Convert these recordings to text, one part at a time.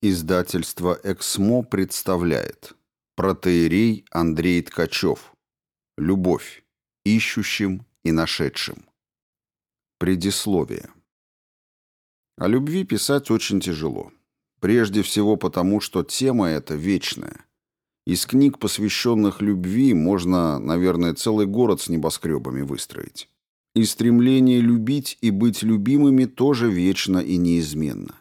Издательство «Эксмо» представляет Протеерей Андрей Ткачев Любовь. Ищущим и нашедшим. Предисловие. О любви писать очень тяжело. Прежде всего потому, что тема эта вечная. Из книг, посвященных любви, можно, наверное, целый город с небоскребами выстроить. И стремление любить и быть любимыми тоже вечно и неизменно.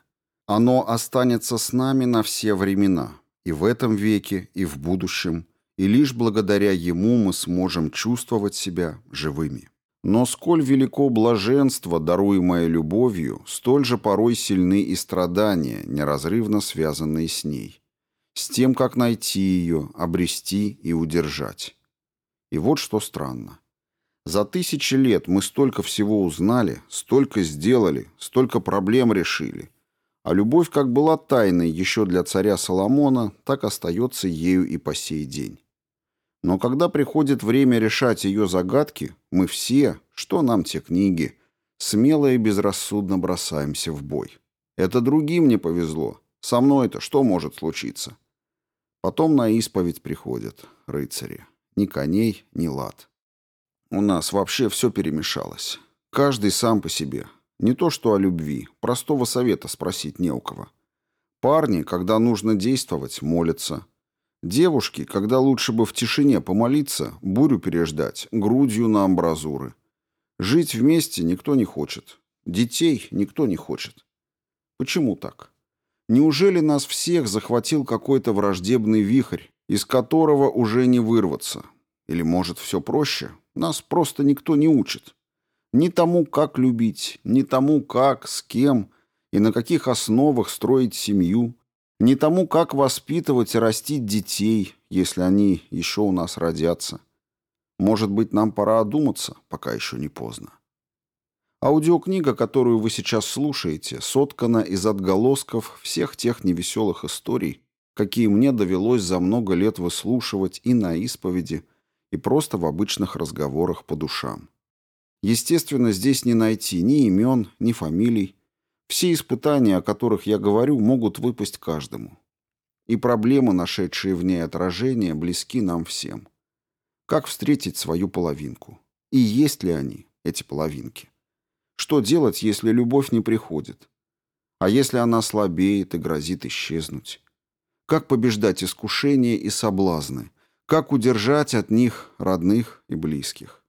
Оно останется с нами на все времена, и в этом веке, и в будущем, и лишь благодаря ему мы сможем чувствовать себя живыми. Но сколь велико блаженство, даруемое любовью, столь же порой сильны и страдания, неразрывно связанные с ней. С тем, как найти ее, обрести и удержать. И вот что странно. За тысячи лет мы столько всего узнали, столько сделали, столько проблем решили – а любовь как была тайной еще для царя Соломона, так остается ею и по сей день. Но когда приходит время решать ее загадки, мы все, что нам те книги, смело и безрассудно бросаемся в бой. Это другим не повезло. Со мной-то что может случиться? Потом на исповедь приходят рыцари. Ни коней, ни лад. У нас вообще все перемешалось. Каждый сам по себе, не то что о любви, простого совета спросить не у кого. Парни, когда нужно действовать, молятся. Девушки, когда лучше бы в тишине помолиться, бурю переждать, грудью на амбразуры. Жить вместе никто не хочет. Детей никто не хочет. Почему так? Неужели нас всех захватил какой-то враждебный вихрь, из которого уже не вырваться? Или, может, все проще? Нас просто никто не учит. Ни тому, как любить, ни тому, как, с кем и на каких основах строить семью, ни тому, как воспитывать и растить детей, если они еще у нас родятся. Может быть, нам пора одуматься, пока еще не поздно. Аудиокнига, которую вы сейчас слушаете, соткана из отголосков всех тех невеселых историй, какие мне довелось за много лет выслушивать и на исповеди, и просто в обычных разговорах по душам. Естественно, здесь не найти ни имен, ни фамилий. Все испытания, о которых я говорю, могут выпасть каждому. И проблемы, нашедшие в ней отражение, близки нам всем. Как встретить свою половинку? И есть ли они, эти половинки? Что делать, если любовь не приходит? А если она слабеет и грозит исчезнуть? Как побеждать искушения и соблазны? Как удержать от них родных и близких?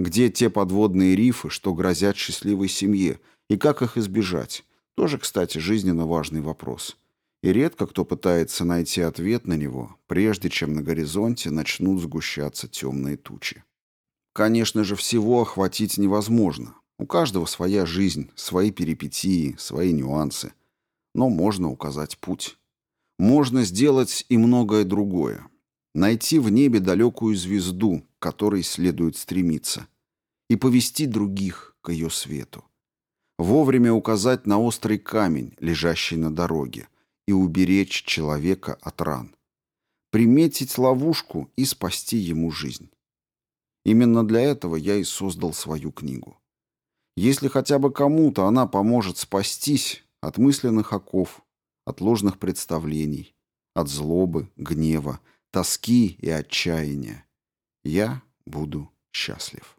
Где те подводные рифы, что грозят счастливой семье, и как их избежать? Тоже, кстати, жизненно важный вопрос. И редко кто пытается найти ответ на него, прежде чем на горизонте начнут сгущаться темные тучи. Конечно же, всего охватить невозможно. У каждого своя жизнь, свои перипетии, свои нюансы. Но можно указать путь. Можно сделать и многое другое. Найти в небе далекую звезду, к которой следует стремиться, и повести других к ее свету. Вовремя указать на острый камень, лежащий на дороге, и уберечь человека от ран. Приметить ловушку и спасти ему жизнь. Именно для этого я и создал свою книгу. Если хотя бы кому-то она поможет спастись от мысленных оков, от ложных представлений, от злобы, гнева, тоски и отчаяния. Я буду счастлив.